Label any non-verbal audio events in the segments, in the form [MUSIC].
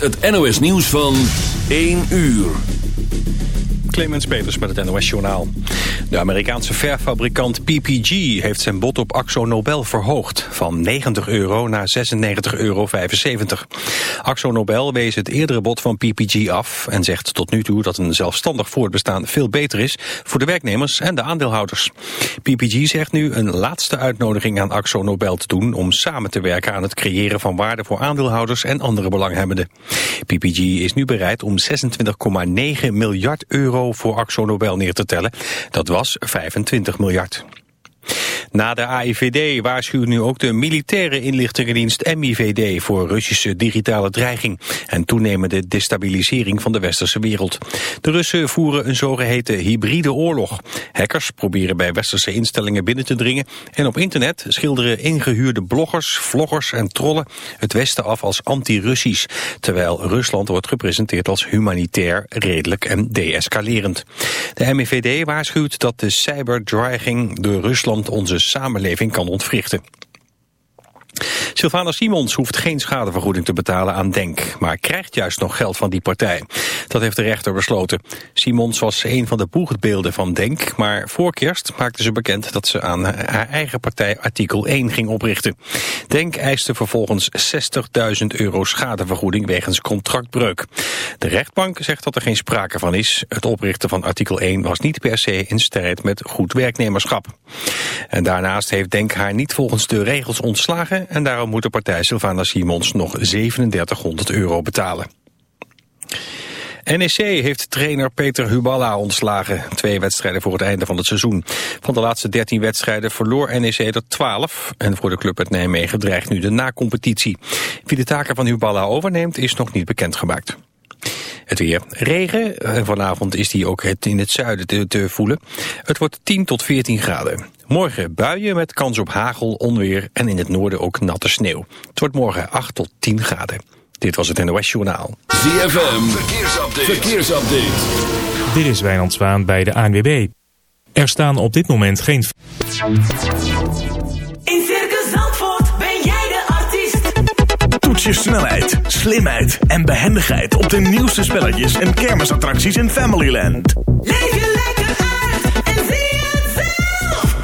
het NOS nieuws van 1 uur. Clemens Peters met het NOS-journaal. De Amerikaanse verfabrikant PPG heeft zijn bod op Axo Nobel verhoogd... van 90 euro naar 96,75 euro. Axo Nobel wees het eerdere bod van PPG af... en zegt tot nu toe dat een zelfstandig voortbestaan veel beter is... voor de werknemers en de aandeelhouders. PPG zegt nu een laatste uitnodiging aan Axo Nobel te doen... om samen te werken aan het creëren van waarde voor aandeelhouders... en andere belanghebbenden. PPG is nu bereid om 26,9 miljard euro voor Axo Nobel neer te tellen. Dat was 25 miljard. Na de AIVD waarschuwt nu ook de militaire inlichtingendienst MIVD voor Russische digitale dreiging en toenemende destabilisering van de westerse wereld. De Russen voeren een zogeheten hybride oorlog. Hackers proberen bij westerse instellingen binnen te dringen en op internet schilderen ingehuurde bloggers, vloggers en trollen het westen af als anti-Russisch, terwijl Rusland wordt gepresenteerd als humanitair, redelijk en deescalerend. De MIVD waarschuwt dat de cyberdreiging door Rusland onze samenleving kan ontwrichten. Sylvana Simons hoeft geen schadevergoeding te betalen aan DENK, maar krijgt juist nog geld van die partij. Dat heeft de rechter besloten. Simons was een van de boegbeelden van DENK, maar voor kerst maakte ze bekend dat ze aan haar eigen partij artikel 1 ging oprichten. DENK eiste vervolgens 60.000 euro schadevergoeding wegens contractbreuk. De rechtbank zegt dat er geen sprake van is. Het oprichten van artikel 1 was niet per se in strijd met goed werknemerschap. En daarnaast heeft DENK haar niet volgens de regels ontslagen en daarom moet de partij Sylvana Simons nog 3700 euro betalen. NEC heeft trainer Peter Huballa ontslagen. Twee wedstrijden voor het einde van het seizoen. Van de laatste 13 wedstrijden verloor NEC er 12. En voor de club uit Nijmegen dreigt nu de na-competitie. Wie de taken van Huballa overneemt is nog niet bekendgemaakt. Het weer. Regen. Vanavond is die ook in het zuiden te, te, voelen. Het wordt 10 tot 14 graden. Morgen buien met kans op hagel, onweer en in het noorden ook natte sneeuw. Het wordt morgen 8 tot 10 graden. Dit was het NOS Journaal. ZFM. Verkeersupdate. Verkeersupdate. Dit is Wijnand Zwaan bij de ANWB. Er staan op dit moment geen... In Circus Zandvoort ben jij de artiest. Toets je snelheid, slimheid en behendigheid op de nieuwste spelletjes en kermisattracties in Familyland. Leef je lekker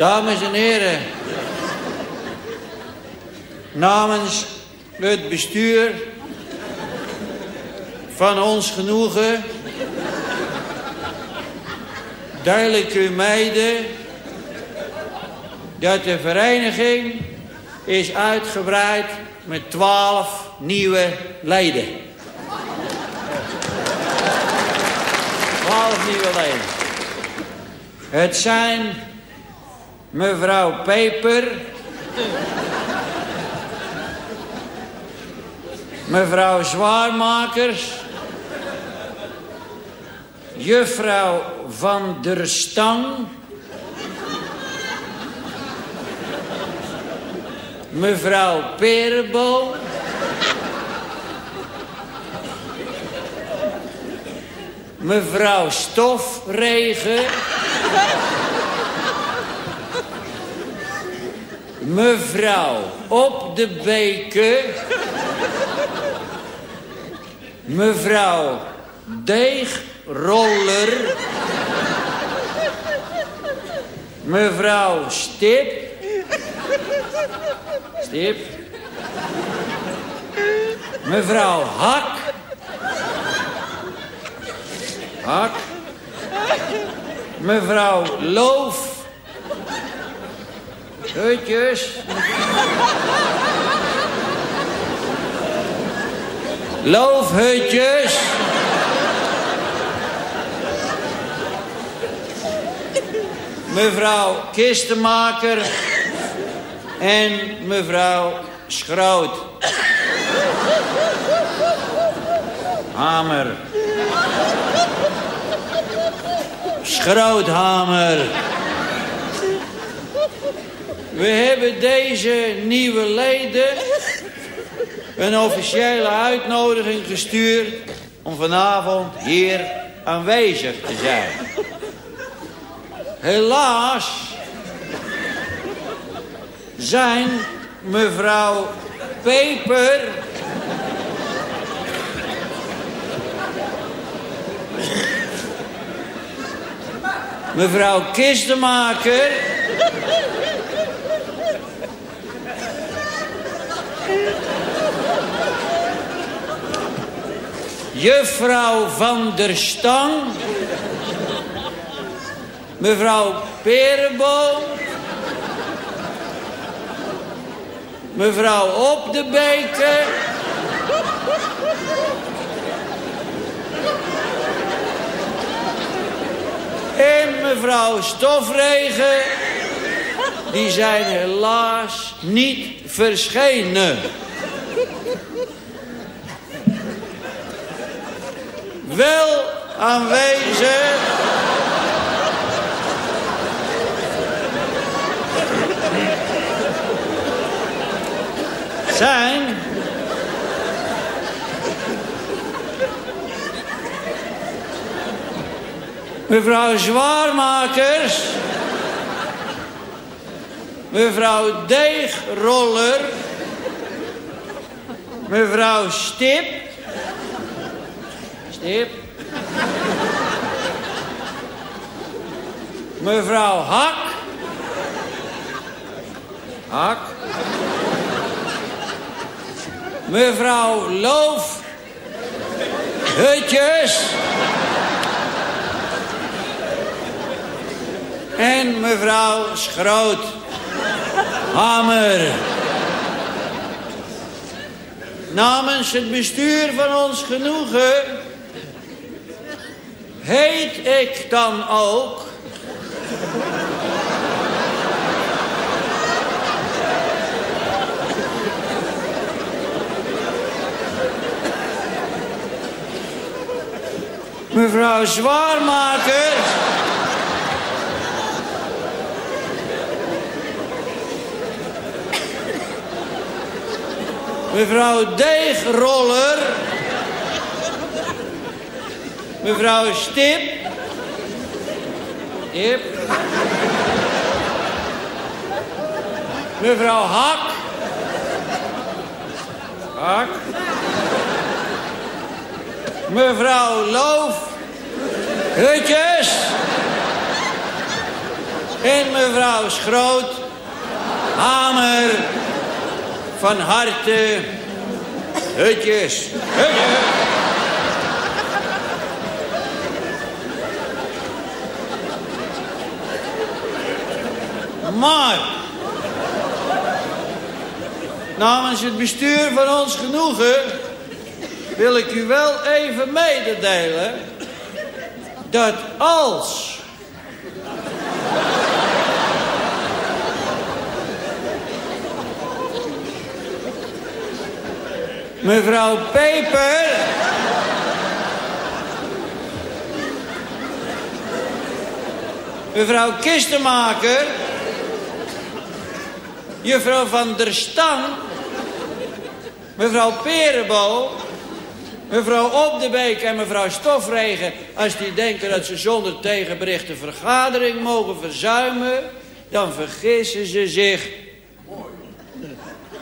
Dames en heren, namens het bestuur van ons genoegen duidelijk u mijden dat de vereniging is uitgebreid met twaalf nieuwe leden. Twaalf nieuwe leden. Het zijn mevrouw Peper... mevrouw Zwaarmakers... juffrouw Van der Stang... mevrouw Perenboom... mevrouw Stofregen... mevrouw Op de Beken... mevrouw Deegroller... mevrouw Stip... Stip... mevrouw Hak... Hak. Mevrouw Loof. Hutjes. Loofhutjes. Mevrouw Kistenmaker. En mevrouw Schroot. Hamer. Schroothamer. We hebben deze nieuwe leden een officiële uitnodiging gestuurd om vanavond hier aanwezig te zijn. Helaas zijn mevrouw Peper mevrouw Kistenmaker. Juffrouw van der Stang. Mevrouw Perenboom. Mevrouw Op de Beken. En mevrouw Stofregen, die zijn helaas niet verschenen. Wel aanwezig... zijn... Mevrouw Zwaarmakers. Mevrouw Deegroller. Mevrouw Stip. Stip. Mevrouw Hak. Hak. Mevrouw Loof. Hutjes. En mevrouw Schroot. Hamer. Namens het bestuur van ons genoegen... heet ik dan ook... mevrouw Zwaarmaker... Mevrouw Deegroller. Mevrouw Stip. Stip. Mevrouw Hak. Hak. Mevrouw Loof. Hutjes. En mevrouw Schroot. Hamer van harte hutjes. Maar namens het bestuur van ons genoegen wil ik u wel even mededelen dat als Mevrouw Peper. Mevrouw Kistenmaker. Juffrouw van der Stang. Mevrouw Perenbal. Mevrouw Op de Beek en mevrouw Stofregen... als die denken dat ze zonder tegenbericht de vergadering mogen verzuimen... dan vergissen ze zich.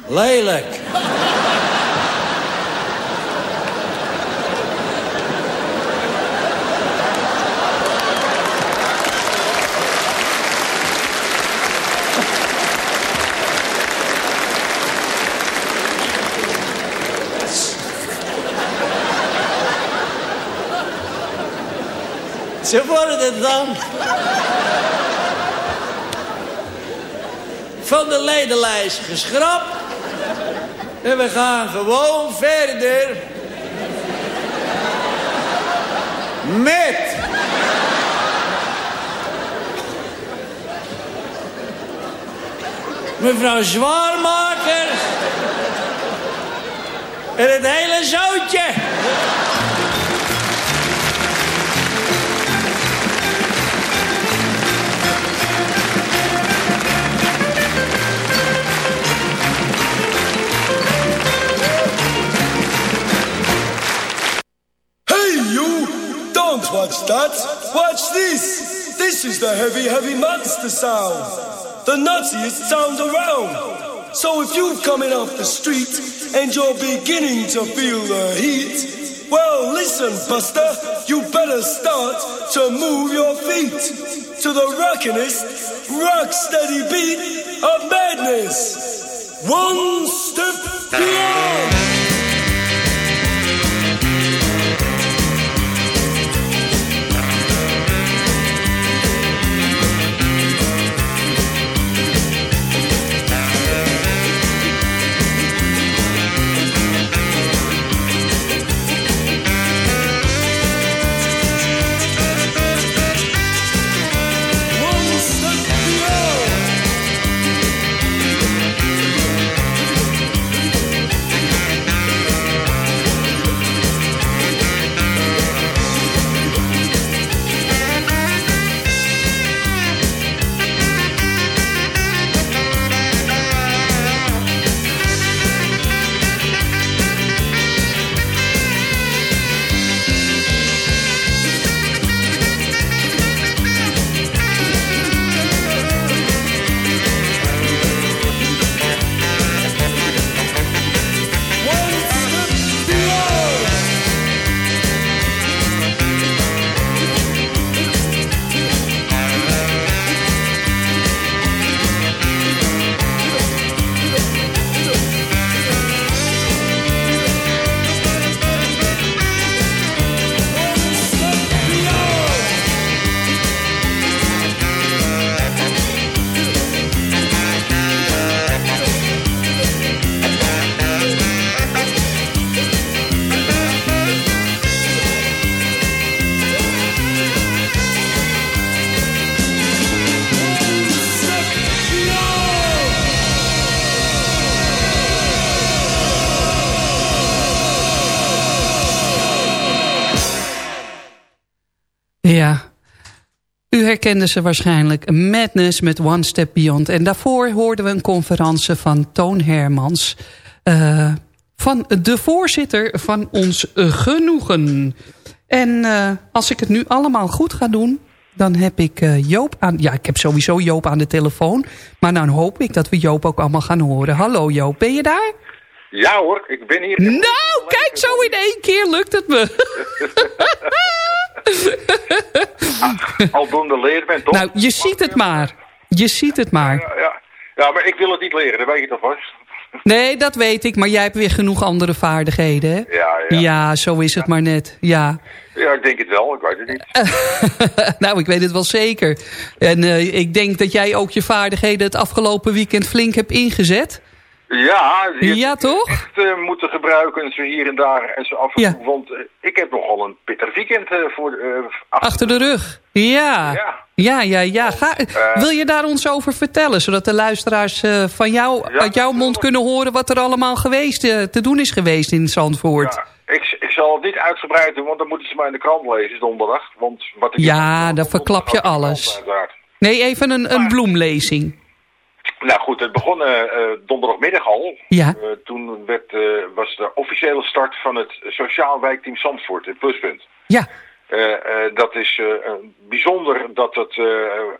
Lelijk. Ze worden dan. Van de ledenlijst geschrapt. En we gaan gewoon verder. Met. Mevrouw Zwaarmaker. En het hele zootje. Watch that! Watch this! This is the heavy, heavy monster sound! The nuttiest sound around! So if you're coming off the street and you're beginning to feel the heat, well, listen, Buster, you better start to move your feet to the rockinest, rock steady beat of madness. One step beyond! Herkende ze waarschijnlijk. Madness met One Step Beyond. En daarvoor hoorden we een conferentie van Toon Hermans. eh, van de voorzitter van ons genoegen. En eh, als ik het nu allemaal goed ga doen... dan heb ik eh, Joop aan... Ja, ik heb sowieso Joop aan de telefoon. Maar dan hoop ik dat we Joop ook allemaal gaan horen. Hallo Joop, ben je daar? Ja hoor, ik ben hier. Nou, kijk, zo in één keer lukt het me. [LAUGHS] [LAUGHS] Aldoende bent, toch? Nou, je ziet het maar. Je ziet het maar. Ja, ja. ja, maar ik wil het niet leren, dat weet je toch vast. Nee, dat weet ik, maar jij hebt weer genoeg andere vaardigheden, hè? Ja, ja. Ja, zo is het maar net, ja. Ja, ik denk het wel, ik weet het niet. [LAUGHS] nou, ik weet het wel zeker. En eh, ik denk dat jij ook je vaardigheden het afgelopen weekend flink hebt ingezet. Ja, Ja, toch? echt eh, moeten gebruiken, zo hier en daar en zo af en Ja. toe. Want eh, ik heb nogal een pittig weekend eh, voor, achter. Achter de rug. Ja. Ja. Ja, ja, ja. Ga, wil je daar ons over vertellen? Zodat de luisteraars van jou, Ja, uit jouw mond kunnen horen... wat er allemaal geweest, te doen is geweest in Zandvoort. Ja, ik, ik zal het niet uitgebreid doen, want dan moeten ze maar in de krant lezen donderdag. Want wat ik Ja, dan verklap je alles. Nee, even een, een bloemlezing. Nou goed, het begon eh, eh, donderdagmiddag al. Ja. Eh, toen werd, eh, was de officiële start van het Sociaal Wijkteam Zandvoort, het pluspunt. Ja. Dat is bijzonder dat het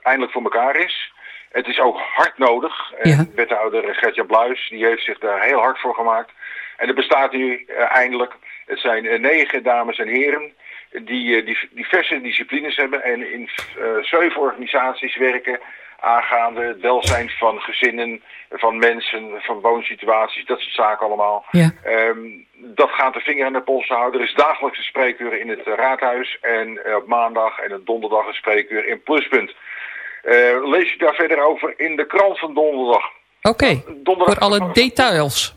eindelijk voor elkaar is. Het is ook hard nodig. Ja. wethouder Gertja Bluis die heeft zich daar heel hard voor gemaakt. En het bestaat nu eindelijk. Het zijn negen dames en heren die, die diverse disciplines hebben en in zeven organisaties werken aangaande het welzijn van gezinnen, van mensen, van woonsituaties, dat soort zaken allemaal. Ja. Ehm, dat gaat de vinger aan de pols houden. Er is dagelijks een spreekuur in het eh, raadhuis en eh, op maandag en op donderdag een spreekuur in Pluspunt. Eh, lees je daar verder over in de krant van donderdag. Oké, Donderdag- voor alle details.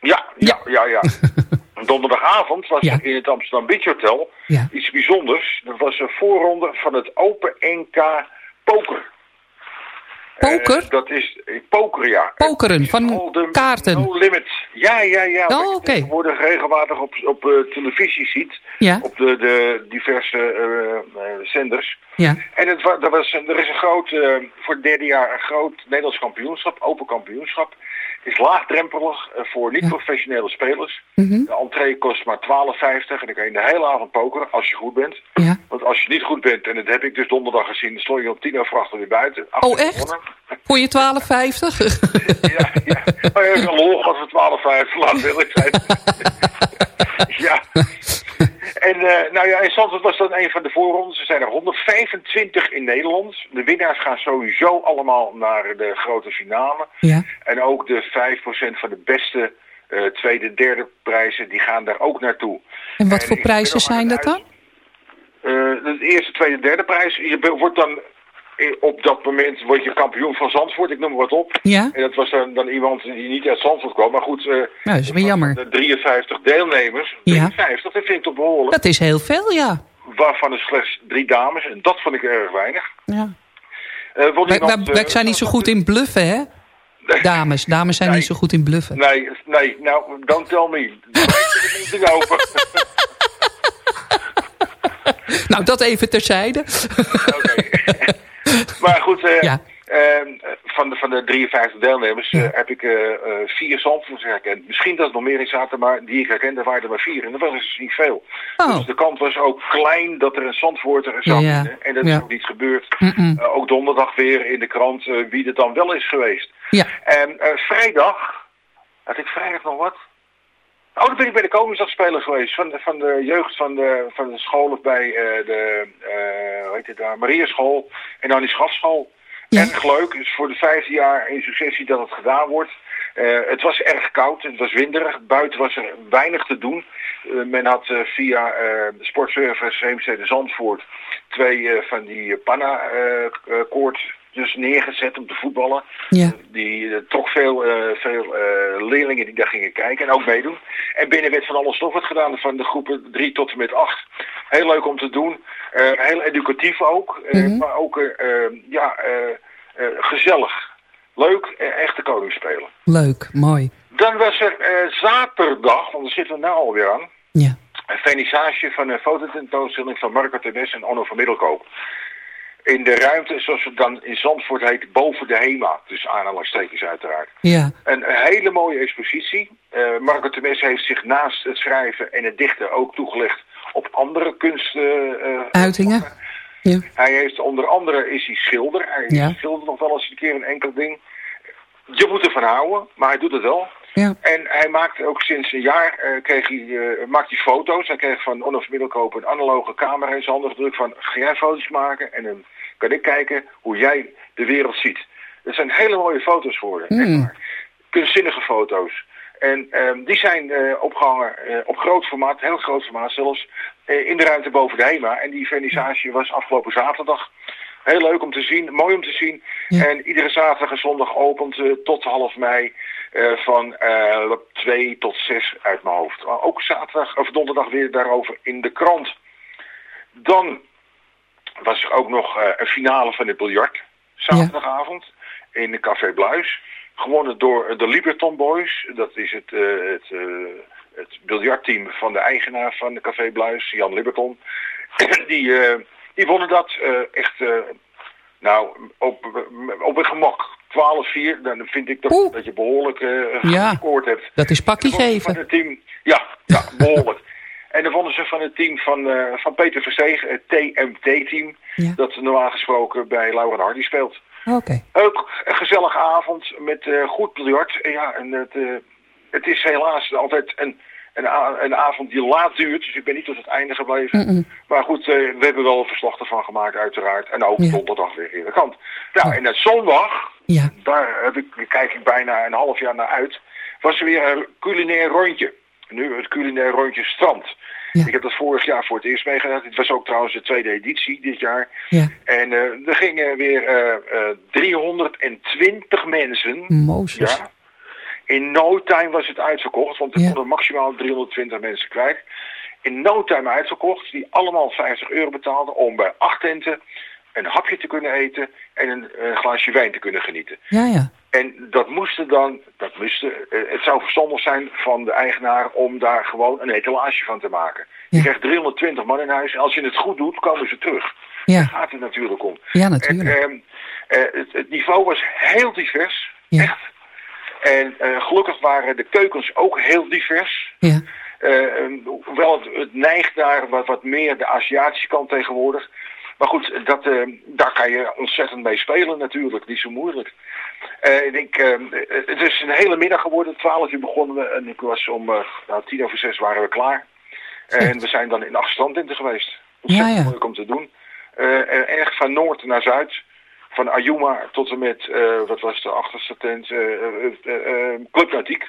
Ja, ja, ja, ja. [LAUGHS] Donderdagavond was Ja. er in het Amsterdam Beach Hotel Ja. iets bijzonders. Dat was een voorronde van het Open NK Poker. Poker? Eh, dat is eh, poker, ja. Pokeren, van kaarten. No limit. Ja, ja, ja. Oh, oké. tegenwoordig regelmatig op, op eh, televisie ziet. Ja. Op de, de diverse zenders. Ja. En het, er, was, er is een groot, voor het derde jaar een groot Nederlands kampioenschap, open kampioenschap. Is laagdrempelig eh, voor niet-professionele spelers. Mhm. De entree kost maar 12,50 en dan kan je de hele avond pokeren als je goed bent. Ja. Want als je niet goed bent, en dat heb ik dus donderdag gezien, dan stond je om tien over acht weer buiten. Oh, uur echt? Voor je 12,50? [LAUGHS] Ja, ja. Maar je hebt een lol gehad voor 12,50, laat eerlijk zijn. [LAUGHS] Een van de voorrondes. Er zijn er 125 in Nederland. De winnaars gaan sowieso allemaal naar de grote finale. Ja. En ook de 5% van de beste eh, tweede, derde prijzen, die gaan daar ook naartoe. En wat En voor prijzen zijn dat dan? eh, de eerste, tweede, derde prijs. Je wordt dan eh, op dat moment word je kampioen van Zandvoort, ik noem maar wat op. Ja. En dat was dan, dan iemand die niet uit Zandvoort kwam. Maar goed, eh, Nou, is jammer. de 53 deelnemers, Ja. 53, dat vind ik toch behoorlijk. Dat is heel veel, ja. Waarvan er slechts drie dames, en dat vond ik erg weinig. ja. Wil Wij, iemand, wij- wij zijn niet zo goed in bluffen, hè? Dames, dames zijn Nee. niet zo goed in bluffen. Nee, nee, nou, don't tell me. Niet. [LAUGHS] Nou, dat even terzijde. [LAUGHS] Maar goed, eh, Ja. Eh, van, de, van de 53 deelnemers eh, heb ik eh, eh, vier Zandvoorts herkend. Misschien dat er nog meer in zaten, maar die ik herkende waren er maar vier. En dat was dus niet veel. Oh. Dus de kans was ook klein dat er een Zandvoorter Ja, winnen. En dat Ja. is ook niet gebeurd. Ook donderdag weer in de krant wie er dan wel is geweest. Ja. En vrijdag, had ik vrijdag nog wat? Oh, dan ben ik bij de Koningsdagspeler geweest. Van de, van de jeugd van de, van de scholen bij de eh, hoe heet het daar, Mariaschool en dan die schafschool. Ja. Erg leuk. Is voor de vijfde jaar in successie dat het gedaan wordt. Eh, het was erg koud, het was winderig. Buiten was er weinig te doen. Eh, men had eh, via Sportservice Heemstede Zandvoort twee van die panna-koortjes neergezet om te voetballen. Ja. Die eh, trok veel, eh, veel eh, leerlingen die daar gingen kijken en ook meedoen. En binnen werd van alles nog wat gedaan van de groepen 3 tot en met 8. Heel leuk om te doen. Eh, heel educatief ook. eh, Mhm. Maar ook eh, eh, ja, eh, eh, gezellig. Leuk, eh, echte koningsspelen. Leuk, mooi. Dan was er eh, zaterdag, want daar zitten we nu alweer aan. Ja. Een vernissage van een fototentoonstelling van Marco Temes en Onno van Middelkoop. In de ruimte, zoals het dan in Zandvoort heet, boven de HEMA. Dus aanhalingstekens uiteraard. Ja. Een hele mooie expositie. Eh, Marco Temes heeft zich naast het schrijven en het dichten ook toegelegd op andere kunst. eh, eh, Uitingen. Ja. hij heeft onder andere is hij schilder. Hij Ja. schildert nog wel eens een keer een enkel ding. Je moet ervan houden, maar hij doet het wel. Ja. En hij maakt ook sinds een jaar eh, kreeg hij, eh, maakt hij foto's. Hij kreeg van Onno van Middelkoop een analoge camera in zijn handen gedrukt van ga jij foto's maken en dan kan ik kijken hoe jij de wereld ziet. Dat zijn hele mooie foto's geworden. Mm. Kunstzinnige foto's. En ehm, die zijn eh, opgehangen eh, op groot formaat, heel groot formaat zelfs, eh, in de ruimte boven de HEMA. En die vernissage was afgelopen zaterdag. Heel leuk om te zien, mooi om te zien. Ja. En iedere zaterdag en zondag opent tot half mei van eh 2 tot 6 uit mijn hoofd. Ook zaterdag of donderdag weer daarover in de krant. Dan was er ook nog eh, een finale van het biljart. Zaterdagavond in de Café Bluis. Gewonnen door de Liberton Boys. Dat is het, eh, het, eh, het biljartteam van de eigenaar van de Café Bluis, Jan Liberton. [CLEARS THROAT] die, die wonnen dat echt, nou, op, op een gemak. 12-4, dan vind ik toch dat je behoorlijk eh Ja. hebt. Dat is pakkie geven. Van het team, ja, ja, behoorlijk. [LAUGHS] En dan wonnen ze van het team van, eh, van Peter Verstegen, het TMT-team. Dat normaal gesproken bij Laura Hardy speelt. Oké. Ook een gezellige avond met eh, goed biljart. En Ja, en het, eh, het is helaas altijd een, een, een avond die laat duurt. Dus ik ben niet tot het einde gebleven. Maar goed, we hebben wel een verslag ervan gemaakt uiteraard. En ook Ja. donderdag weer in de kant. Nou, en zondag, Ja. daar heb ik, daar kijk ik bijna een half jaar naar uit. Was er weer een culinair rondje. Nu het culinair rondje strand. Ik heb dat vorig jaar voor het eerst meegedaan. Het was ook trouwens de tweede editie dit jaar. Ja. En eh, er gingen weer eh, eh, 320 mensen. Mozes. Ja. In no time was het uitverkocht, want er konden maximaal 320 mensen kwijt. In no time uitverkocht, die allemaal 50 euro betaalden om bij acht tenten een hapje te kunnen eten en een, eh, glaasje wijn te kunnen genieten. Ja, ja. En dat moesten dan, dat moesten, eh, het zou verstandig zijn van de eigenaar om daar gewoon een etalage van te maken. Je krijgt 320 man in huis en als je het goed doet, komen ze terug. Ja. Daar gaat het natuurlijk om. Ja, natuurlijk. En, ehm, eh, het, het niveau was heel divers, echt. En eh, gelukkig waren de keukens ook heel divers. Ja. Eh, hoewel het, het neigt naar wat, wat meer de Aziatische kant tegenwoordig. Maar goed, dat, eh, daar kan je ontzettend mee spelen natuurlijk. Niet zo moeilijk. Eh, ik denk, eh, het is een hele middag geworden. 12 uur begonnen we en ik was om nou, tien over zes waren we klaar. En we zijn dan in acht strandtenten geweest. Ontzettend Ja, ja. leuk om te doen. En echt van noord naar zuid. Van Ayuma tot en met, eh, wat was de achterste tent, Club Nautiek.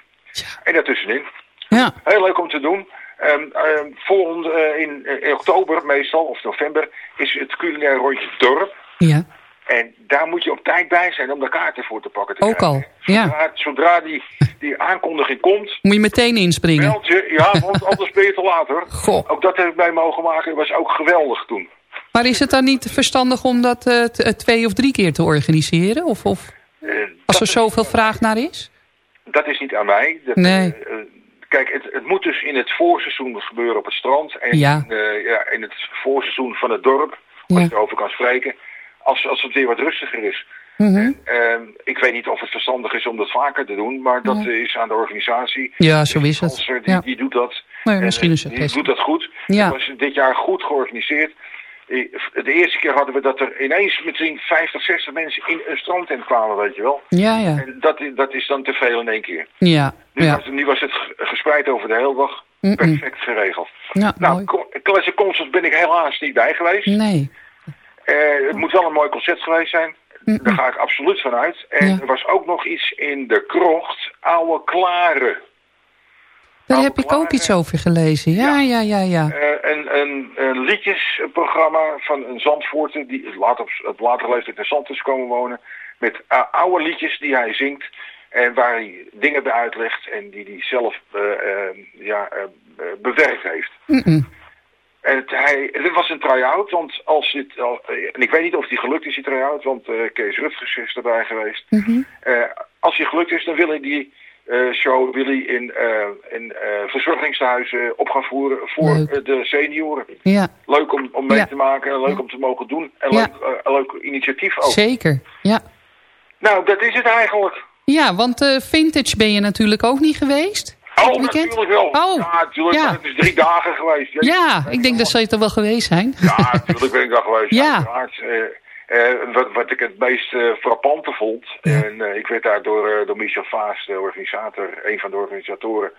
En daartussenin. Ja. Heel leuk om te doen. Ehm, ehm, volgende, eh, in, in oktober meestal, of november, is het culinair rondje dorp. Ja. En daar moet je op tijd bij zijn om de kaarten voor te pakken. Te Ook al. Ja. Zodra, die, die aankondiging komt, Moet je meteen inspringen. meld je. Ja, want anders ben je te laat hoor. Ook dat heb ik mee mogen maken. was ook geweldig toen. Maar is het dan niet verstandig om dat eh, twee of drie keer te organiseren? Of, of als er zoveel vraag naar is? dat is niet aan mij. Dat, Nee. Kijk, het, het moet dus in het voorseizoen gebeuren op het strand. En Ja. eh, ja, in het voorseizoen van het dorp, als je erover kan spreken. Als, als het weer wat rustiger is. Mhm. Ehm, ik weet niet of het verstandig is om dat vaker te doen, maar dat Ja. is aan de organisatie. Ja, zo is het. Die, Ja. die doet dat. Nee, En, misschien eh, is het die best. doet dat goed. Ja. Het was dit jaar goed georganiseerd. Eh, De eerste keer hadden we dat er ineens misschien 50, 60 mensen in een strandtent kwamen, weet je wel. Ja, ja. En dat, dat is dan te veel in één keer. Ja. Nu, ja. was, nu was het ge- gespreid over de hele dag. Perfect geregeld. Ja, nou, Classic Concerts ben ik helaas niet bij geweest. Nee. Eh, het moet wel een mooi concert geweest zijn. Daar ga ik absoluut van uit. En Ja. er was ook nog iets in de krocht, Oude Klare. Daar heb ik ook iets over gelezen. Ja, ja, ja, ja. Eh, een, een, een liedjesprogramma van een Zandvoorter die later op, op latere leeftijd naar Zand is komen wonen. Met eh, oude liedjes die hij zingt. En waar hij dingen bij uitlegt en die hij zelf eh, ja, bewerkt heeft. En het, hij, het was een try-out, want als dit, al- en ik weet niet of die gelukt is, die try-out, want Kees Rutgers is erbij geweest. Mhm. Eh, als die gelukt is, dan wil hij die show wil hij in, eh in eh, verzorgingstehuizen op gaan voeren voor Leuk. eh, de senioren. Ja, Leuk om, om mee Ja. te maken en leuk om te mogen doen. En Ja. leuk, eh, een leuk initiatief ook. zeker. Ja. Nou, dat is het eigenlijk. Ja, want eh, vintage ben je natuurlijk ook niet geweest. Oh, natuurlijk wel. Oh, ja, natuurlijk. ja. Het is drie dagen geweest. Ja, ik denk dat zal je toch wel geweest zijn. Ja, natuurlijk ben ik daar geweest. [LAUGHS] Ja. uiteraard. Eh, wat, wat ik het meest eh, frappante vond, en eh, ik werd daar door, door Michel Vaas, de organisator, een van de organisatoren,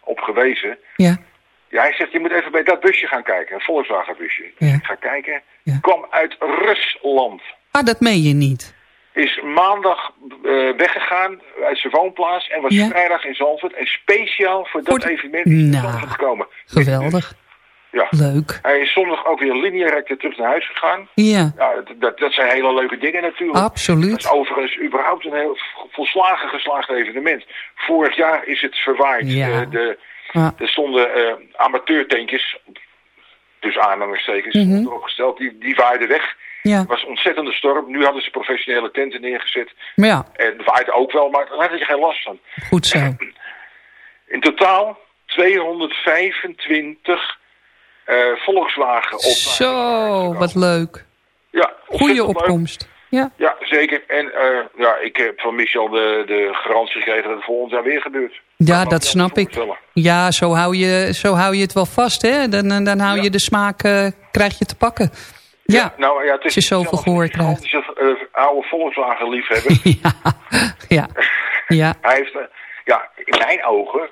op gewezen. Ja. Ja, hij zegt, je moet even bij dat busje gaan kijken, een Volkswagen busje. Ja. Ik ga kijken, kwam uit Rusland. Ah, dat meen je niet. Is maandag weggegaan uit zijn woonplaats en was Ja. vrijdag in Zandvoort. En speciaal voor dat evenement is Nou, gekomen. Geweldig. Ja. Leuk. Hij is zondag ook weer lineair terug naar huis gegaan. Ja, Ja, dat- dat, dat zijn hele leuke dingen natuurlijk. Absoluut. Dat is overigens überhaupt een heel volslagen geslaagd evenement. Vorig jaar is het verwaaid. Ja. Eh, de, Ja. er stonden eh, amateurtentjes dus aanhangerstekens, Mhm. opgesteld. Die, die waaide weg. Ja. Het was een ontzettende storm. Nu hadden ze professionele tenten neergezet. Maar ja, En het waaide ook wel, maar daar had je geen last van. goed zo. [CLEARS THROAT] In totaal 225 eh, Volkswagen op. Zo, wat leuk. Ja, leuk. opkomst. Ja. Ja, zeker. En eh, ja, ik heb van Michel de, de garantie gekregen dat het volgend jaar weer gebeurt. Ja, dat snap ik. Ja, zo hou je, zo hou je het wel vast, hè? Dan, dan hou je de smaak, eh, krijg je te pakken. Ja, Nou ja, het is als je zoveel zelf gehoor een krijgt. uh, oude Volkswagen liefhebber. [LAUGHS] Ja, [LAUGHS] ja. Hij heeft, eh, ja, in mijn ogen,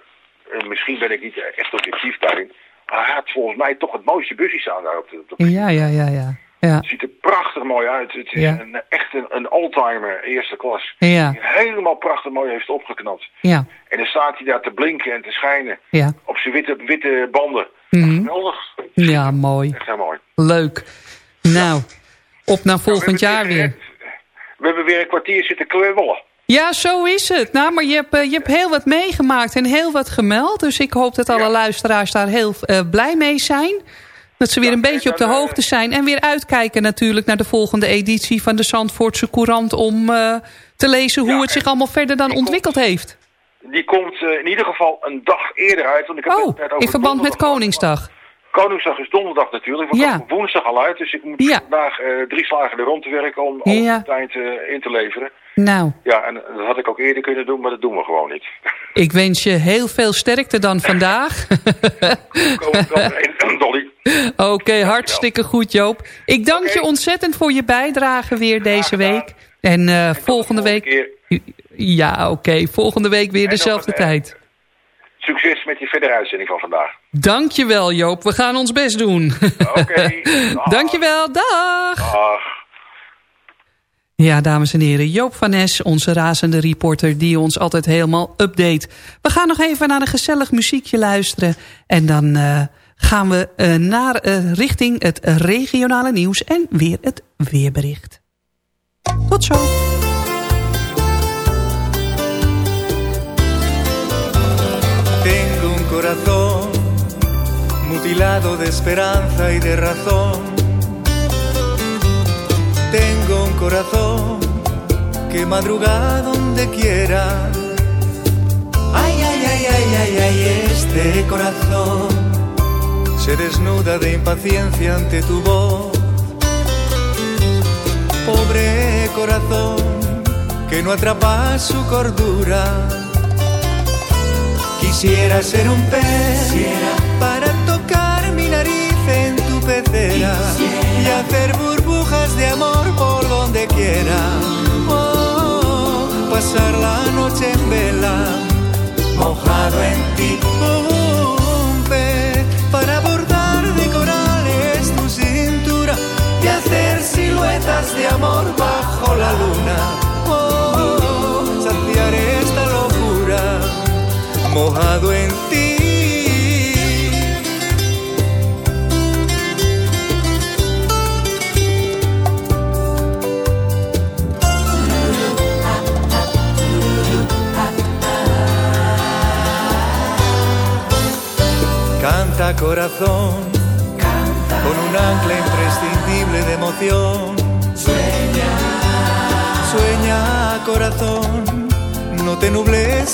eh, misschien ben ik niet echt objectief daarin, had volgens mij toch het mooiste busje staan daar op de, op de Ja, ja, ja, ja. Ja, Het ziet er prachtig mooi uit. Het is Ja. een, echt een, een oldtimer, eerste klas. Ja. Die helemaal prachtig mooi heeft opgeknapt. ja, En dan staat hij daar te blinken en te schijnen. ja. Op zijn witte, witte banden. Mhm. Geweldig. Ja, mooi. Echt heel mooi. Leuk. Nou, op naar volgend we jaar weer. We hebben weer een kwartier zitten kwebbelen. Ja, zo is het. Nou, maar je hebt, eh, je hebt heel wat meegemaakt en heel wat gemeld. Dus ik hoop dat alle luisteraars daar heel eh, blij mee zijn. Dat ze weer een beetje op de hoogte zijn. En weer uitkijken natuurlijk naar de volgende editie van de Zandvoortse Courant... om eh, te lezen hoe het zich allemaal verder dan ontwikkeld heeft. Die komt eh, in ieder geval een dag eerder uit. Want ik heb het net Oh, over in verband met. Koningsdag. Koningsdag is donderdag natuurlijk. We Ja. komen woensdag al uit. Dus ik moet Ja. vandaag eh, drie slagen er rond te werken om al Ja. de tijd eh, in te leveren. Nou, Ja, en dat had ik ook eerder kunnen doen, maar dat doen we gewoon niet. ik wens je heel veel sterkte dan vandaag. [LAUGHS] Erin, [CLEARS THROAT] Dolly. Oké, hartstikke goed Joop. Ik dank je ontzettend voor je bijdrage weer deze week. En eh, volgende week... Ja, oké. Volgende week weer En dezelfde een, eh, tijd. Succes met die verdere uitzending van vandaag. Dank je wel Joop. We gaan ons best doen. Oké. [LAUGHS] Dank je wel. Dag. Dag. Ja, dames en heren, Joop van Nes, onze razende reporter... die ons altijd helemaal update. We gaan nog even naar een gezellig muziekje luisteren. En dan eh, gaan we eh, naar eh, richting het regionale nieuws... en weer het weerbericht. Tot zo. Tengo un corazón mutilado de esperanza y de razón. Corazón que madruga donde quiera. Ay, ay, ay, ay, ay, ay, este corazón se desnuda de impaciencia ante tu voz. Pobre corazón que no atrapa su cordura. Quisiera ser un pez para tocar mi nariz en tu pecera y hacer donde quiera. Oh, pasar la noche en vela, mojado en ti. Un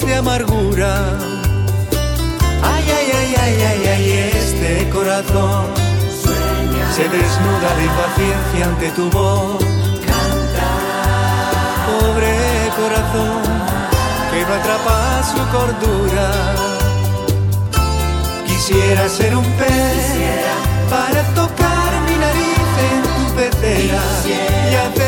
de amargura. Ay, ay, ay, ay, ay, ay, este corazón se desnuda de impaciencia ante tu voz. Canta, pobre corazón que no atrapa su cordura. Quisiera ser un pez para tocar mi nariz en tu pecera y hacer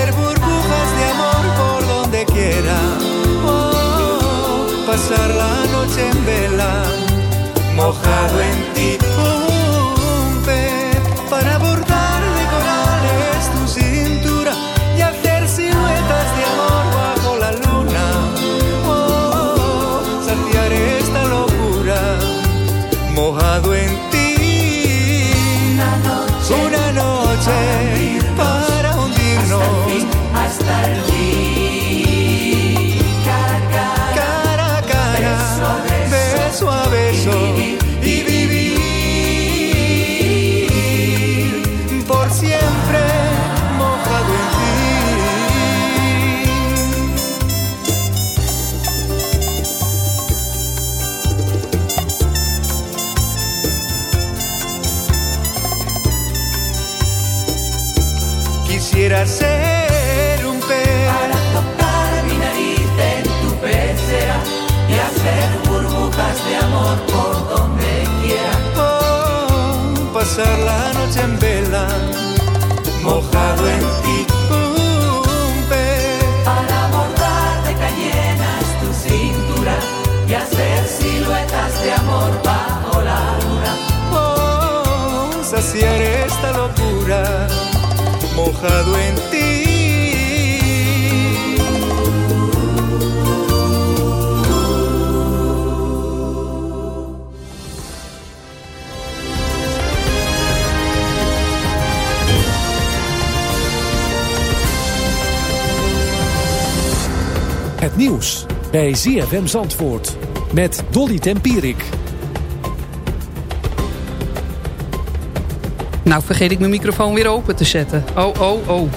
pasar la noche en vela, mojado en ti. Bij ZFM Zandvoort met Dolly Tempierik. Nou, vergeet ik mijn microfoon weer open te zetten. Oh, oh, oh.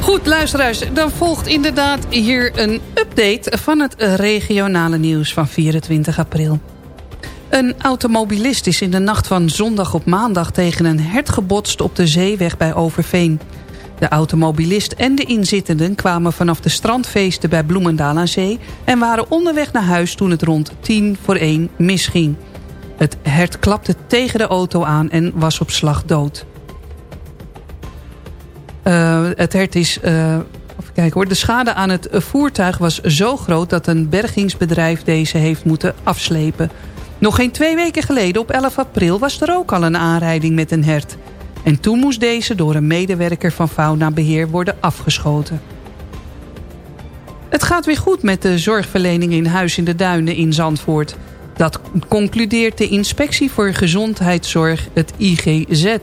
Goed, luisteraars, dan volgt inderdaad hier een update van het regionale nieuws van 24 april. Een automobilist is in de nacht van zondag op maandag tegen een hert gebotst op de zeeweg bij Overveen. De automobilist en de inzittenden kwamen vanaf de strandfeesten bij Bloemendaal aan Zee... en waren onderweg naar huis toen het rond tien voor één misging. Het hert klapte tegen de auto aan en was op slag dood. Uh, het hert is... Uh, even kijken hoor. De schade aan het voertuig was zo groot... dat een bergingsbedrijf deze heeft moeten afslepen. Nog geen twee weken geleden, op 11 april... was er ook al een aanrijding met een hert... En toen moest deze door een medewerker van Faunabeheer worden afgeschoten. Het gaat weer goed met de zorgverlening in Huis in de Duinen in Zandvoort. Dat concludeert de Inspectie voor Gezondheidszorg, het IGZ.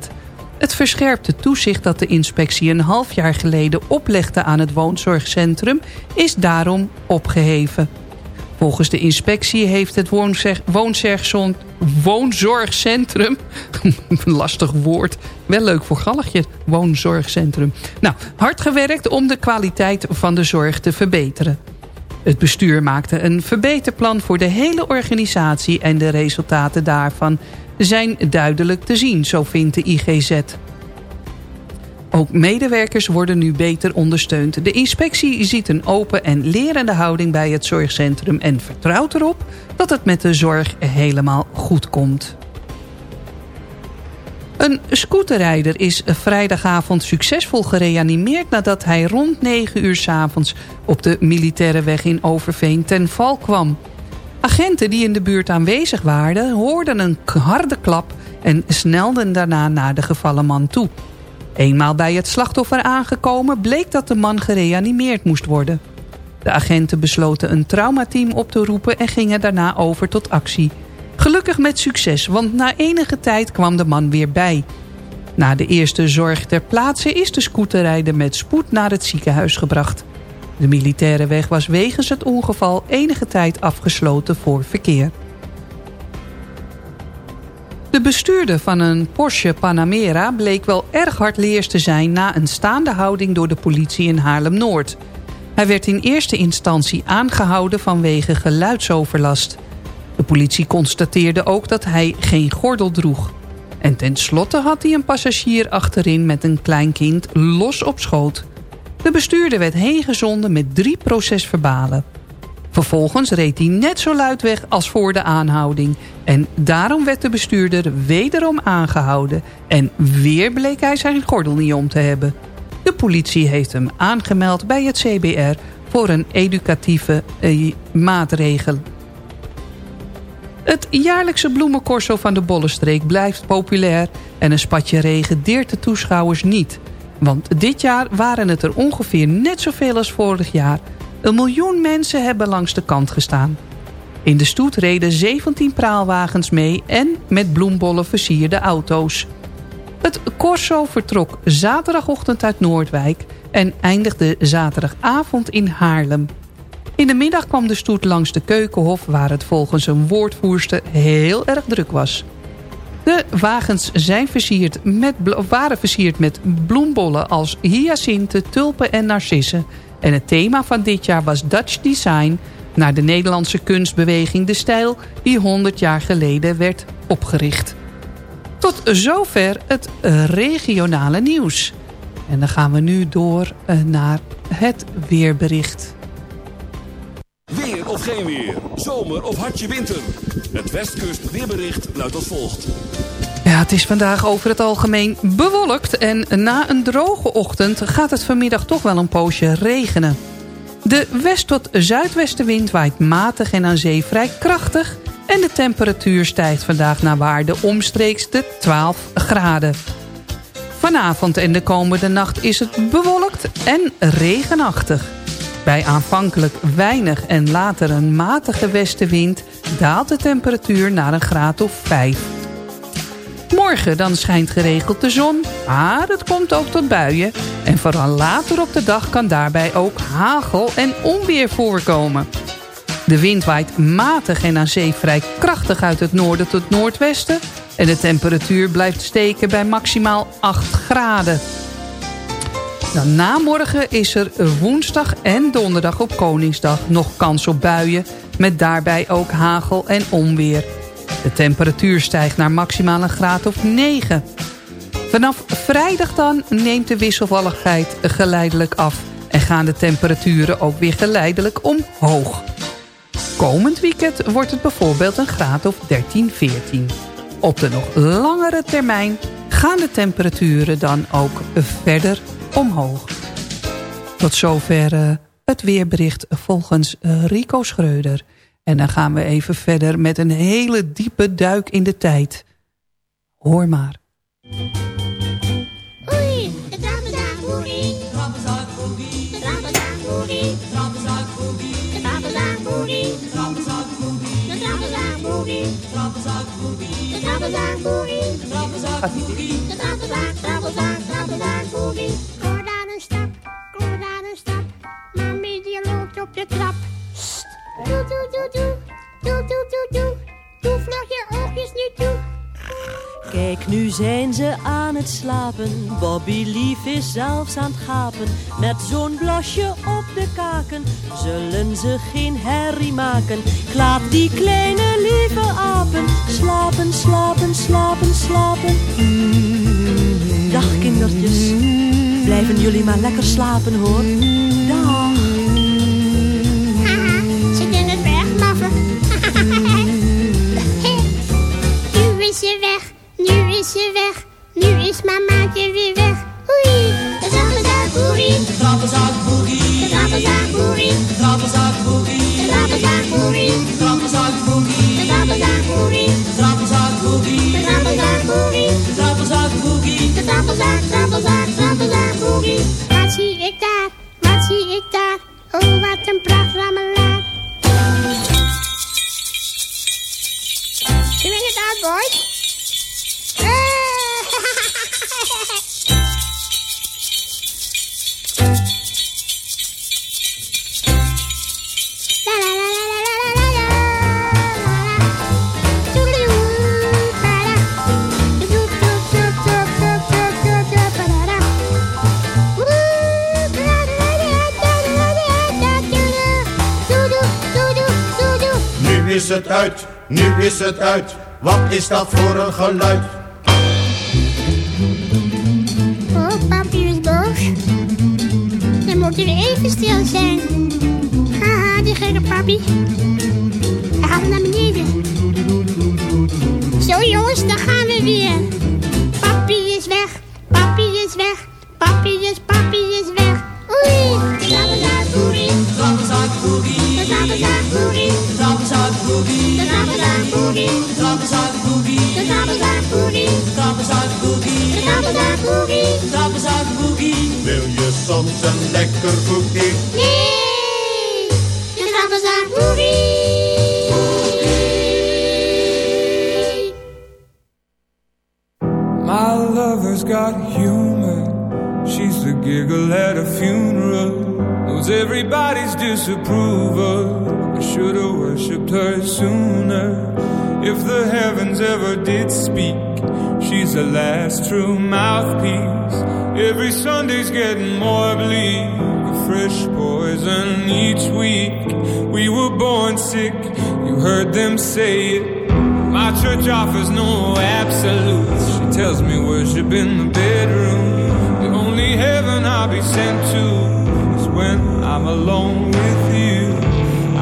Het verscherpte toezicht dat de inspectie een half jaar geleden oplegde aan het woonzorgcentrum... is daarom opgeheven. Volgens de inspectie heeft het woonzorgcentrum... [LAUGHS] lastig woord, wel leuk voor galligje, woonzorgcentrum. Nou, hard gewerkt om de kwaliteit van de zorg te verbeteren. Het bestuur maakte een verbeterplan voor de hele organisatie... en de resultaten daarvan zijn duidelijk te zien, zo vindt de IGZ. Ook medewerkers worden nu beter ondersteund. De inspectie ziet een open en lerende houding bij het zorgcentrum... en vertrouwt erop dat het met de zorg helemaal goed komt. Een scooterrijder is vrijdagavond succesvol gereanimeerd... nadat hij rond 9 uur s avonds op de militaire weg in Overveen ten val kwam. Agenten die in de buurt aanwezig waren hoorden een harde klap... en snelden daarna naar de gevallen man toe... Eenmaal bij het slachtoffer aangekomen bleek dat de man gereanimeerd moest worden. De agenten besloten een traumateam op te roepen en gingen daarna over tot actie. Gelukkig met succes, want na enige tijd kwam de man weer bij. Na de eerste zorg ter plaatse is de scooterrijder met spoed naar het ziekenhuis gebracht. De militaire weg was wegens het ongeval enige tijd afgesloten voor verkeer. De bestuurder van een Porsche Panamera bleek wel erg hardleers te zijn... na een staande houding door de politie in Haarlem-Noord. Hij werd in eerste instantie aangehouden vanwege geluidsoverlast. De politie constateerde ook dat hij geen gordel droeg. En tenslotte had hij een passagier achterin met een klein kind los op schoot. De bestuurder werd heengezonden met drie procesverbalen. Vervolgens reed hij net zo luid weg als voor de aanhouding. En daarom werd de bestuurder wederom aangehouden. En weer bleek hij zijn gordel niet om te hebben. De politie heeft hem aangemeld bij het CBR voor een educatieve eh, maatregel. Het jaarlijkse bloemencorso van de Bollenstreek blijft populair... en een spatje regen deert de toeschouwers niet. Want dit jaar waren het er ongeveer net zoveel als vorig jaar... Een miljoen mensen hebben langs de kant gestaan. In de stoet reden 17 praalwagens mee en met bloembollen versierde auto's. Het Corso vertrok zaterdagochtend uit Noordwijk... en eindigde zaterdagavond in Haarlem. In de middag kwam de stoet langs de Keukenhof... waar het volgens een woordvoerster heel erg druk was. De wagens zijn versierd met, waren versierd met bloembollen als hyacinten, tulpen en narcissen... En het thema van dit jaar was Dutch Design... naar de Nederlandse kunstbeweging De Stijl... die 100 jaar geleden werd opgericht. Tot zover het regionale nieuws. En dan gaan we nu door eh, naar het weerbericht. Weer of geen weer, zomer of hartje winter. Het Westkust weerbericht luidt als volgt. Het is vandaag over het algemeen bewolkt en na een droge ochtend gaat het vanmiddag toch wel een poosje regenen. De west- tot zuidwestenwind waait matig en aan zee vrij krachtig... en de temperatuur stijgt vandaag naar waarde omstreeks de 12 graden. Vanavond en de komende nacht is het bewolkt en regenachtig. Bij aanvankelijk weinig en later een matige westenwind... daalt de temperatuur naar een graad of 5. Morgen dan schijnt geregeld de zon, maar het komt ook tot buien. En vooral later op de dag kan daarbij ook hagel en onweer voorkomen. De wind waait matig en aan zee vrij krachtig uit het noorden tot noordwesten... en de temperatuur blijft steken bij maximaal 8 graden. Dan na morgen is er woensdag en donderdag op Koningsdag nog kans op buien... met daarbij ook hagel en onweer. De temperatuur stijgt naar maximaal een graad of 9. Vanaf vrijdag dan neemt de wisselvalligheid geleidelijk af... en gaan de temperaturen ook weer geleidelijk omhoog. Komend weekend wordt het bijvoorbeeld een graad of 13, 14. Op de nog langere termijn gaan de temperaturen dan ook verder omhoog. Tot zover uh, het weerbericht volgens uh, Rico Schreuder. En dan gaan we even verder met een hele diepe duik in de tijd. Hoor maar. Daar een stap, kom daar een stap. Die loopt op de trap. Doe, doe, doe, doe. Doe, doe, doe, doe. Doe vlug je oogjes nu toe. Kijk, nu zijn ze aan het slapen. Bobby Lief is zelfs aan het gapen. Met zo'n blasje op de kaken zullen ze geen herrie maken. Ik laat die kleine lieve apen slapen, slapen, slapen, slapen. Dag kindertjes, blijven jullie maar lekker slapen hoor. Dag. Is ze weg. Nu is mamaatje weer weg. Oei, de trappenzaakboerie. De trappenzaakboerie. De trappenzaakboerie. De trappenzaakboerie. De trappenzaakboerie. De trappenzaakboerie. De trappenzaakboerie. De trappenzaakboerie. De trappenzaakboerie. De trappenzaakboerie. De trappenzaak, trappenzaak, trappenzaakboerie. Is het uit, nu is het uit. Wat is dat voor een geluid? Oh, papi is. Dan moeten we even stil zijn. Haha, die gekke papi. Hij gaat naar beneden. Zo jongens, daar gaan we weer. Papi is weg, papi is weg. Papi is, papi is weg. Oei, de trappenzaakboerie. De trappenzaakboerie. De trappenzaakboerie. De trappenzaakboerie. De trappenzaakboerie. De trappenzaakboerie. De trappenzaakboerie. De trappenzaakboerie. De trappenzaakboerie. De trappenzaakboerie. Wil je soms een lekker koekje? Everybody's disapproval. I should have worshipped her sooner. If the heavens ever did speak, she's the last true mouthpiece. Every Sunday's getting more bleak. A fresh poison each week. We were born sick. You heard them say it. My church offers no absolutes. She tells me worship in the bedroom. The only heaven I'll be sent to is when I'm alone with.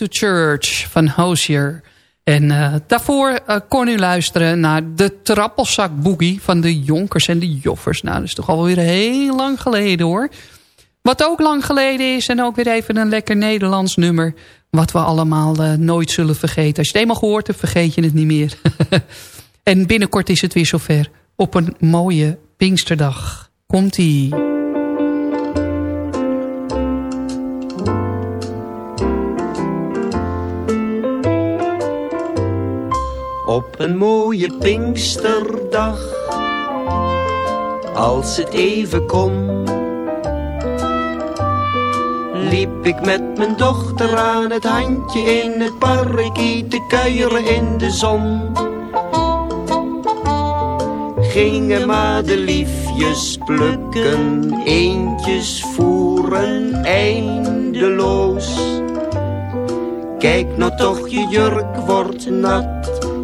to Church van Hozier. En uh, daarvoor uh, kon u luisteren naar de trappelzak boogie van de Jonkers en de Joffers. Nou, dat is toch alweer heel lang geleden hoor. Wat ook lang geleden is en ook weer even een lekker Nederlands nummer. Wat we allemaal uh, nooit zullen vergeten. Als je het eenmaal gehoord hebt, vergeet je het niet meer. [LAUGHS] en binnenkort is het weer zover. Op een mooie Pinksterdag. Komt-ie. Op een mooie Pinksterdag, als het even kon, liep ik met mijn dochter aan het handje in het parkie te kuieren in de zon. Gingen madeliefjes plukken, eentjes voeren eindeloos. Kijk nou toch, je jurk wordt nat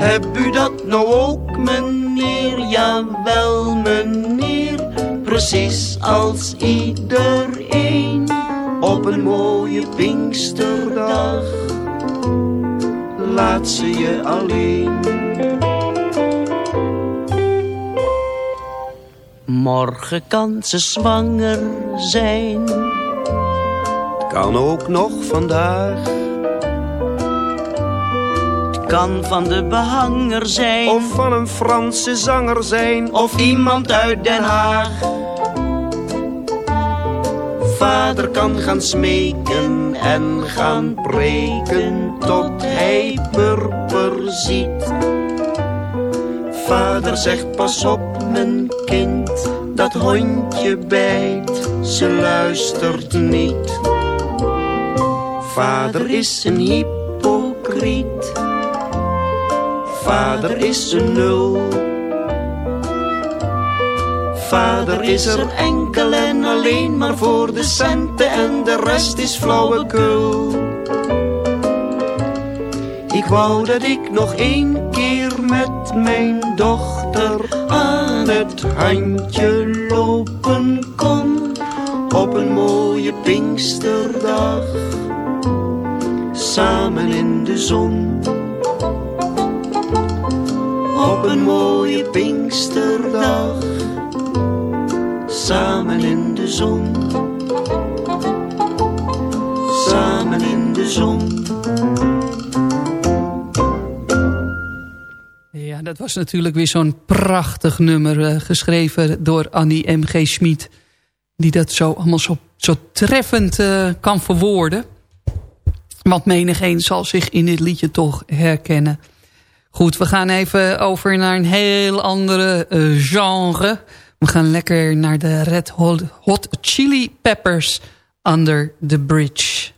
Heb u dat nou ook, meneer? Jawel, meneer. Precies als iedereen op een mooie Pinksterdag. Laat ze je alleen. Morgen kan ze zwanger zijn. Kan ook nog vandaag kan van de behanger zijn. Of van een Franse zanger zijn. Of iemand uit Den Haag. Vader kan gaan smeken en gaan preken tot hij purper ziet. Vader zegt pas op mijn kind, dat hondje bijt, ze luistert niet. Vader is een hypocriet Vader is een nul. Vader is er enkel en alleen maar voor de centen en de rest is flauwekul. Ik wou dat ik nog één keer met mijn dochter aan het handje lopen kon. Op een mooie Pinksterdag, samen in de zon op een mooie Pinksterdag, samen in de zon, samen in de zon. Ja, dat was natuurlijk weer zo'n prachtig nummer, uh, geschreven door Annie M.G. Schmid. Die dat zo allemaal zo, zo treffend uh, kan verwoorden. Want menigeen zal zich in dit liedje toch herkennen. Goed, we gaan even over naar een heel andere uh, genre. We gaan lekker naar de Red Hot Chili Peppers Under the Bridge.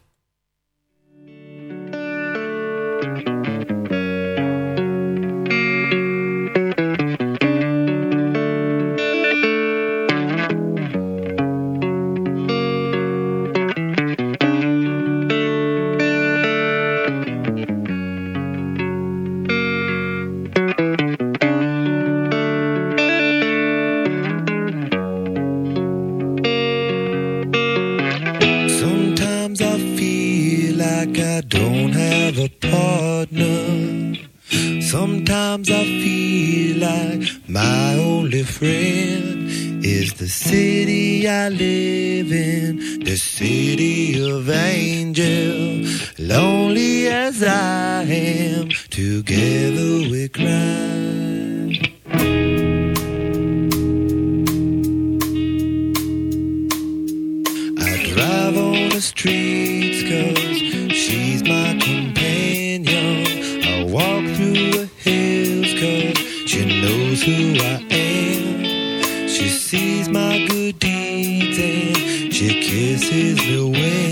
I live in the city of angel. Lonely as I am, together we cry. I drive on the streets cause she's my companion. I walk through the hills cause she knows who I am. She sees my good deeds your kisses away.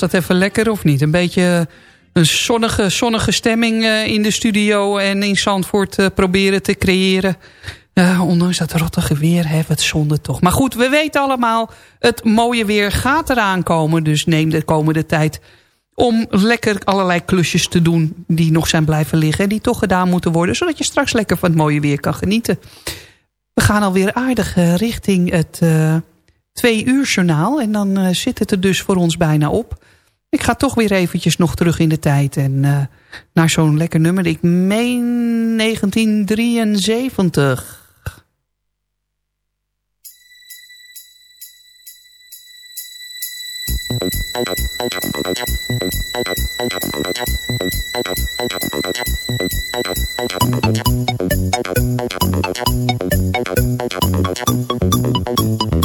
Was dat even lekker of niet? Een beetje een zonnige, zonnige stemming eh, in de studio en in Zandvoort uh, proberen te creëren. Ondanks dat rottige weer, hè, wat zonde toch. Maar goed, we weten allemaal, het mooie weer gaat eraan komen. Dus neem de komende tijd om lekker allerlei klusjes te doen die nog zijn blijven liggen. En die toch gedaan moeten worden, zodat je straks lekker van het mooie weer kan genieten. We gaan alweer aardig richting het twee uur journaal. En dan uh, zit het er dus voor ons bijna op. Ik ga toch weer eventjes nog terug in de tijd. En uh, naar zo'n lekker nummer. Ik meen 1973.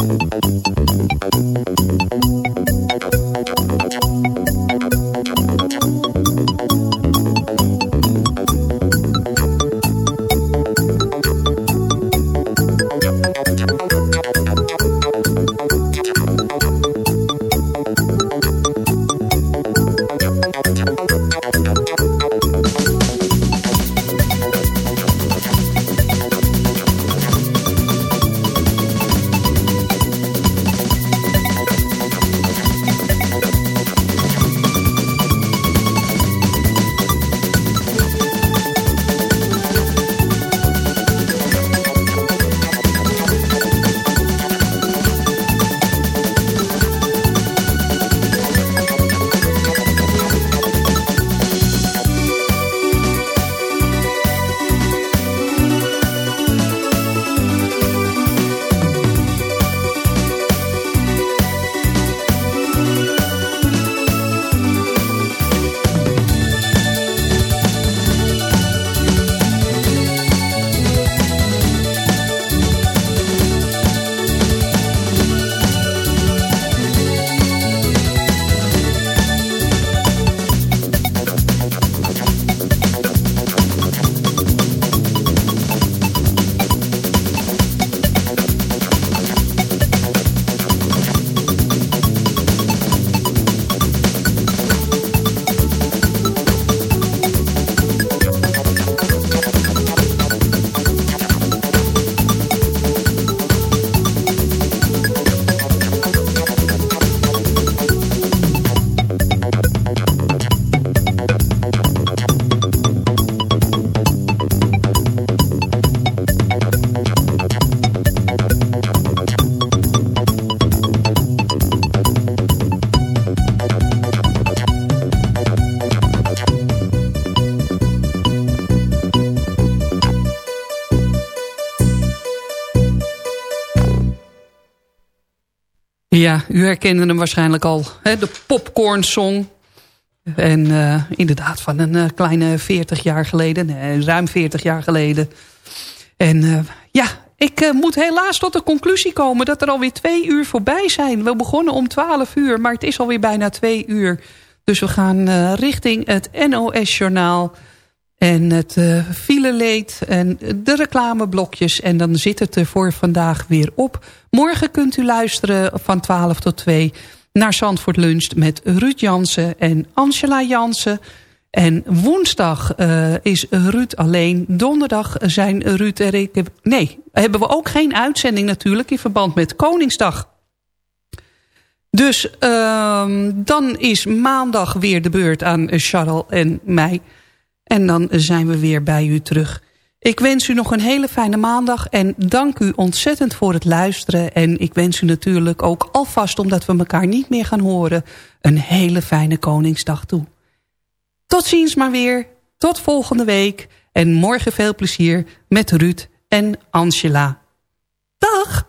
[LAUGHS] Ja, u herkende hem waarschijnlijk al. Hè? De popcorn song. En uh, inderdaad van een uh, kleine 40 jaar geleden. Nee, ruim 40 jaar geleden. En uh, ja, ik moet helaas tot de conclusie komen... dat er alweer twee uur voorbij zijn. We begonnen om 12 uur, maar het is alweer bijna twee uur. Dus we gaan richting het NOS-journaal... En het uh, fileleed en de reclameblokjes. En dan zit het er voor vandaag weer op. Morgen kunt u luisteren van 12 tot 2 naar Zandvoort Lunch met Ruud Jansen en Angela Jansen. En woensdag uh, is Ruud alleen. Donderdag zijn Ruud en ik... Nee, hebben we ook geen uitzending natuurlijk in verband met Koningsdag. Dus uh, dan is maandag weer de beurt aan Charles en mij... En dan zijn we weer bij u terug. Ik wens u nog een hele fijne maandag en dank u ontzettend voor het luisteren. En ik wens u natuurlijk ook alvast, omdat we elkaar niet meer gaan horen... een hele fijne Koningsdag toe. Tot ziens maar weer, tot volgende week... en morgen veel plezier met Ruud en Angela. Dag!